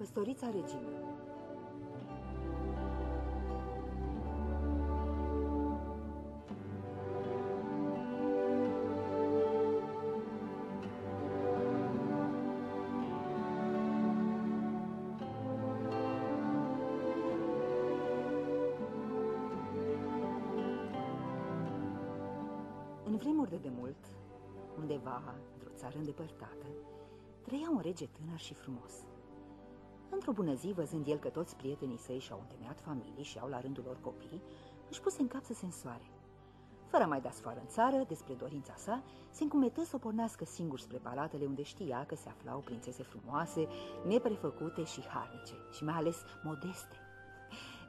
Păstorița regină În vremuri de demult, undeva, într-o țară îndepărtată, trăia un rege tânăr și frumos. Într-o bună zi, văzând el că toți prietenii săi și-au întemeiat familii și au la rândul lor copii, își puse în cap să se însoare. Fără a mai da sfoară în țară despre dorința sa, se încumetă să o pornească singur spre palatele unde știa că se aflau prințese frumoase, neprefăcute și harnice, și mai ales modeste.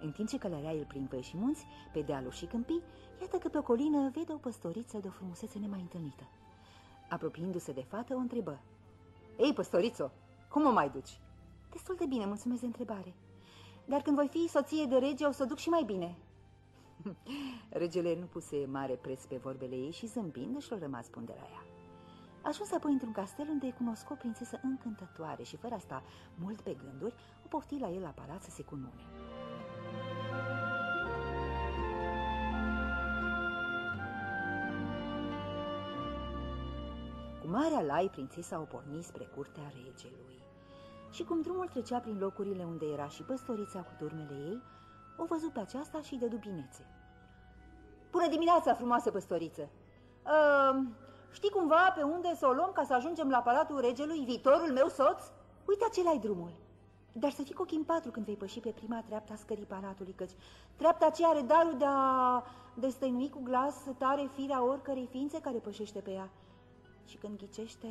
În timp ce călărea el prin păi și munți, pe dealuri și câmpii, iată că pe o colină vede o păstoriță de o frumusețe nemai întâlnită. Apropiindu-se de fată, o întrebă. Ei, păstorițo, cum o mai duci? Destul de bine, mulțumesc de întrebare. Dar când voi fi soție de rege, o să duc și mai bine. Regele nu puse mare preț pe vorbele ei și zâmbind își rămas bun la ea. Ajuns apoi într-un castel unde cunosc o prințesă încântătoare și fără asta mult pe gânduri, o pofti la el la palat să se cunune. Cu marea lai, prințesa o porni spre curtea regelui. Și cum drumul trecea prin locurile unde era și păstorița cu turmele ei, o văzut pe aceasta și de dubinețe. Bună dimineața, frumoasă păstoriță! Uh, știi cumva pe unde să o luăm ca să ajungem la palatul regelui, viitorul meu soț? Uite acela drumul. Dar să fii cu ochii în patru când vei păși pe prima treaptă a scării palatului, căci treapta aceea are darul de a destăinui cu glas tare firea oricărei ființe care pășește pe ea. Și când ghicește,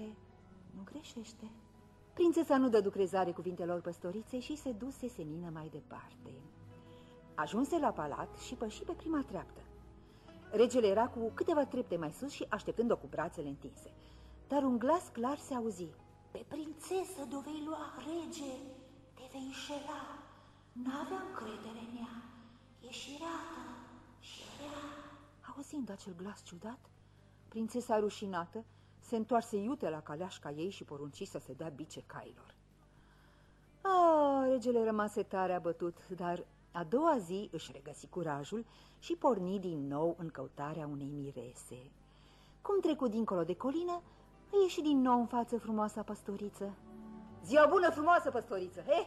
nu greșește. Prințesa nu dădu crezare cuvintelor păstoriței și se duse senină mai departe. Ajunse la palat și păși pe prima treaptă. Regele era cu câteva trepte mai sus și așteptând-o cu brațele întinse. Dar un glas clar se auzi. Pe prințesă de vei lua rege, te vei înșela. N-avea încredere în ea, e șirată și rea. Auzind acel glas ciudat, prințesa rușinată se întoarse iute la caleașca ei și porunci să se dea bice cailor. Ah, regele rămase tare abătut, dar a doua zi își regăsi curajul și porni din nou în căutarea unei mirese. Cum trecu dincolo de colină, îi ieși din nou în față frumoasa păstoriță. Ziua bună, frumoasă păstoriță! He,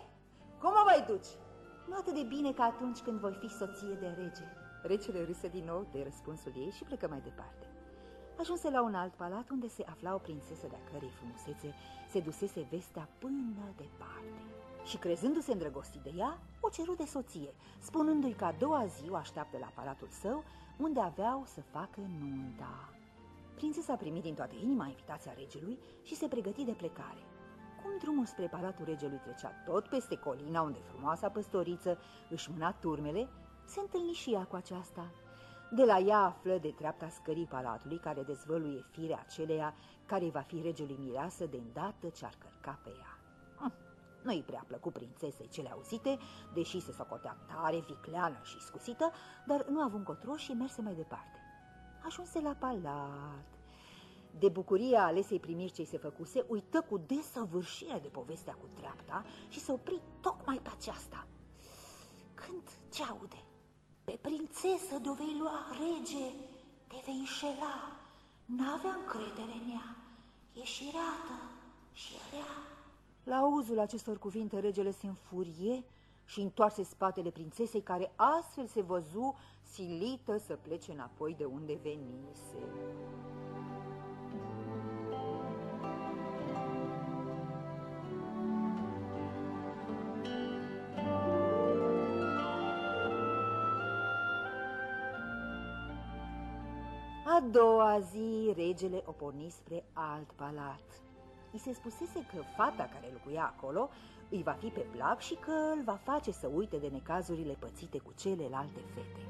cum o mai duci? Nu atât de bine ca atunci când voi fi soție de rege. Regele râse din nou de răspunsul ei și plecă mai departe. Ajunse la un alt palat unde se afla o prințesă de-a cărei frumusețe se dusese vestea până departe. Și crezându-se îndrăgostit de ea, o ceru de soție, spunându-i că a doua zi o așteaptă la palatul său, unde aveau să facă nunta. Prințesa a primit din toată inima invitația regelui și se pregăti de plecare. Cum drumul spre palatul regelui trecea tot peste colina unde frumoasa păstoriță își mâna turmele, se întâlni și ea cu aceasta. De la ea află de treapta scării palatului care dezvăluie firea aceleia care va fi regelui mireasă de îndată ce ar cărca pe ea. Hm, nu-i prea plăcut prințesei cele auzite, deși se socotea tare, vicleană și scusită, dar nu avut încotro și merse mai departe. Ajunse la palat. De bucuria alesei primiri ce se făcuse, uită cu desăvârșire de povestea cu treapta și se opri tocmai pe aceasta. Când ce aude? Pe prințesă de-o vei lua rege, te vei înșela. N-avea încredere în ea, e șirată și rea. La auzul acestor cuvinte, regele se înfurie și întoarse spatele prințesei, care astfel se văzu silită să plece înapoi de unde venise. A doua zi, regele o porni spre alt palat. I se spusese că fata care locuia acolo îi va fi pe plac și că îl va face să uite de necazurile pățite cu celelalte fete.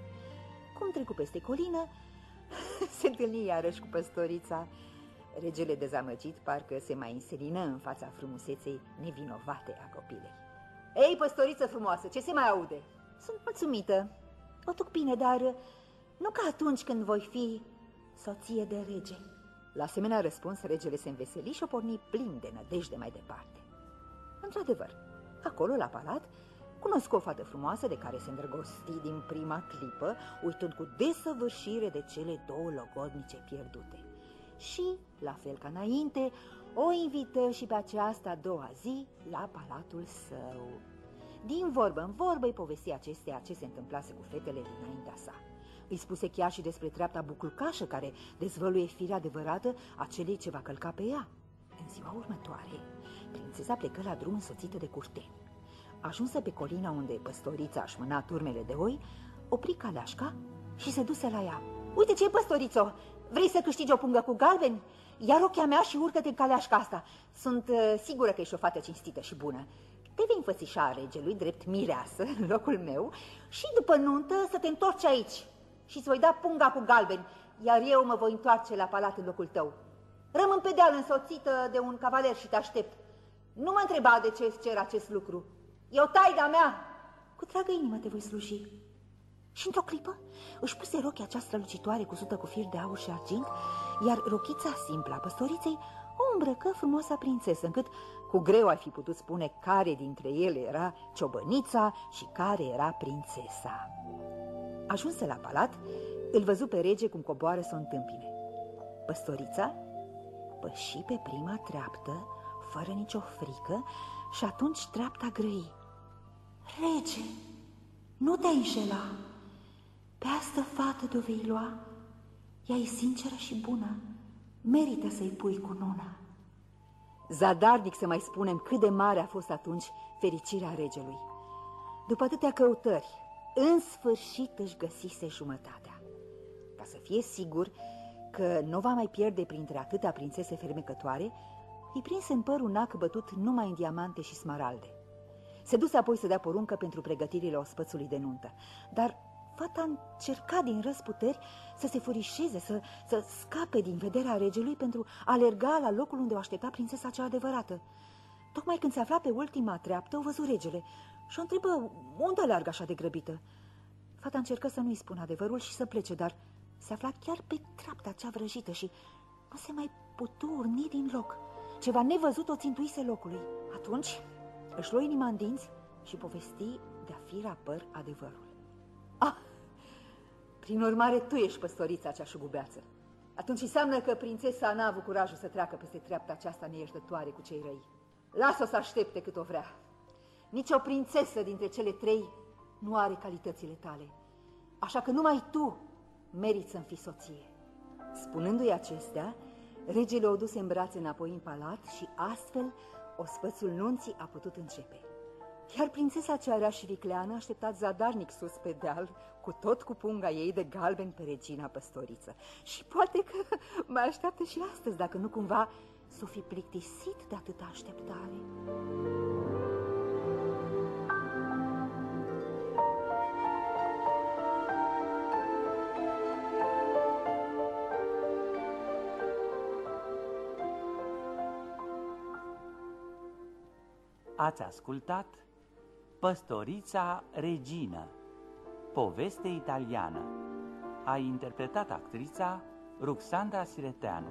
Cum trecu peste colină, se întâlni iarăși cu păstorița. Regele dezamăgit parcă se mai înselină în fața frumuseței nevinovate a copilei. Ei, păstoriță frumoasă, ce se mai aude? Sunt mulțumită. O duc bine, dar nu ca atunci când voi fi soție de rege. La asemenea răspuns, regele se înveseli și o porni plin de nădejde mai departe. Într-adevăr, Acolo, la palat, cunosc o fată frumoasă de care se îndrăgosti din prima clipă, uitând cu desăvârșire de cele două logodnice pierdute. Și, la fel ca înainte, o invită și pe aceasta a doua zi la palatul său. Din vorbă în vorbă îi povesti acestea ce se întâmplase cu fetele dinaintea sa. Îi spuse chiar și despre treapta buclucașă care dezvăluie firea adevărată a celei ce va călca pe ea. În ziua următoare, prințesa plecă la drum însoțită de curteni. Ajunsă pe colina unde păstorița își mâna turmele de oi, opri caleașca și se duse la ea. Uite ce păstorițo! Vrei să câștigi o pungă cu galbeni? Ia rochea mea și urcă-te în caleașca asta. Sunt uh, sigură că ești o fată cinstită și bună. Te vei înfățișa regelui drept mireasă în locul meu și după nuntă să te întorci aici și îți voi da punga cu galbeni, iar eu mă voi întoarce la palat în locul tău. Rămân pe deal însoțită de un cavaler și te aștept. Nu mă întreba de ce îți cer acest lucru. E o taida mea. Cu dragă inimă te voi sluji. Și într-o clipă își puse rochia această strălucitoare cusută cu fir de aur și argint, iar rochița simplă a păstoriței o îmbrăcă frumoasa prințesă, încât cu greu ai fi putut spune care dintre ele era ciobănița și care era prințesa. Ajunsă la palat, îl văzu pe rege cum coboară să o întâmpine. Păstorița păși pe prima treaptă, fără nicio frică, și atunci treapta grăi. Rege, nu te înșela. Pe asta fată de vei lua. Ea e sinceră și bună. Merită să-i pui cu nuna. Zadarnic să mai spunem cât de mare a fost atunci fericirea regelui. După atâtea căutări, în sfârșit își găsise jumătatea. Ca să fie sigur că nu va mai pierde printre atâtea prințese fermecătoare, îi prinse în păr un ac bătut numai în diamante și smaralde. Se duse apoi să dea poruncă pentru pregătirile ospățului de nuntă, dar fata încerca din răsputeri să se furișeze, să, să scape din vederea regelui pentru a alerga la locul unde o aștepta prințesa cea adevărată. Tocmai când se afla pe ultima treaptă, o văzu regele și o întrebă unde alergă așa de grăbită. Fata încercă să nu-i spună adevărul și să plece, dar se afla chiar pe treapta cea vrăjită și nu se mai putu urni din loc. Ceva nevăzut o țintuise locului. Atunci își luă inima în dinți și povesti de-a fi rapăr adevărul. Ah, prin urmare, tu ești păstorița cea șugubeață. Atunci înseamnă că prințesa n-a avut curajul să treacă peste treapta aceasta neiertătoare cu cei răi. Lasă-o să aștepte cât o vrea. Nici o prințesă dintre cele trei nu are calitățile tale. Așa că numai tu meriți să-mi fii soție. Spunându-i acestea, regele o duse în brațe înapoi în palat și astfel ospățul nunții a putut începe. Iar prințesa cea și vicleană a așteptat zadarnic sus pe deal, cu tot cu punga ei de galben pe regina păstoriță. Și poate că mai așteaptă și astăzi, dacă nu cumva s-o fi plictisit de atâta așteptare. Ați ascultat Păstorița Regină, poveste italiană. A interpretat actrița Ruxandra Sireteanu.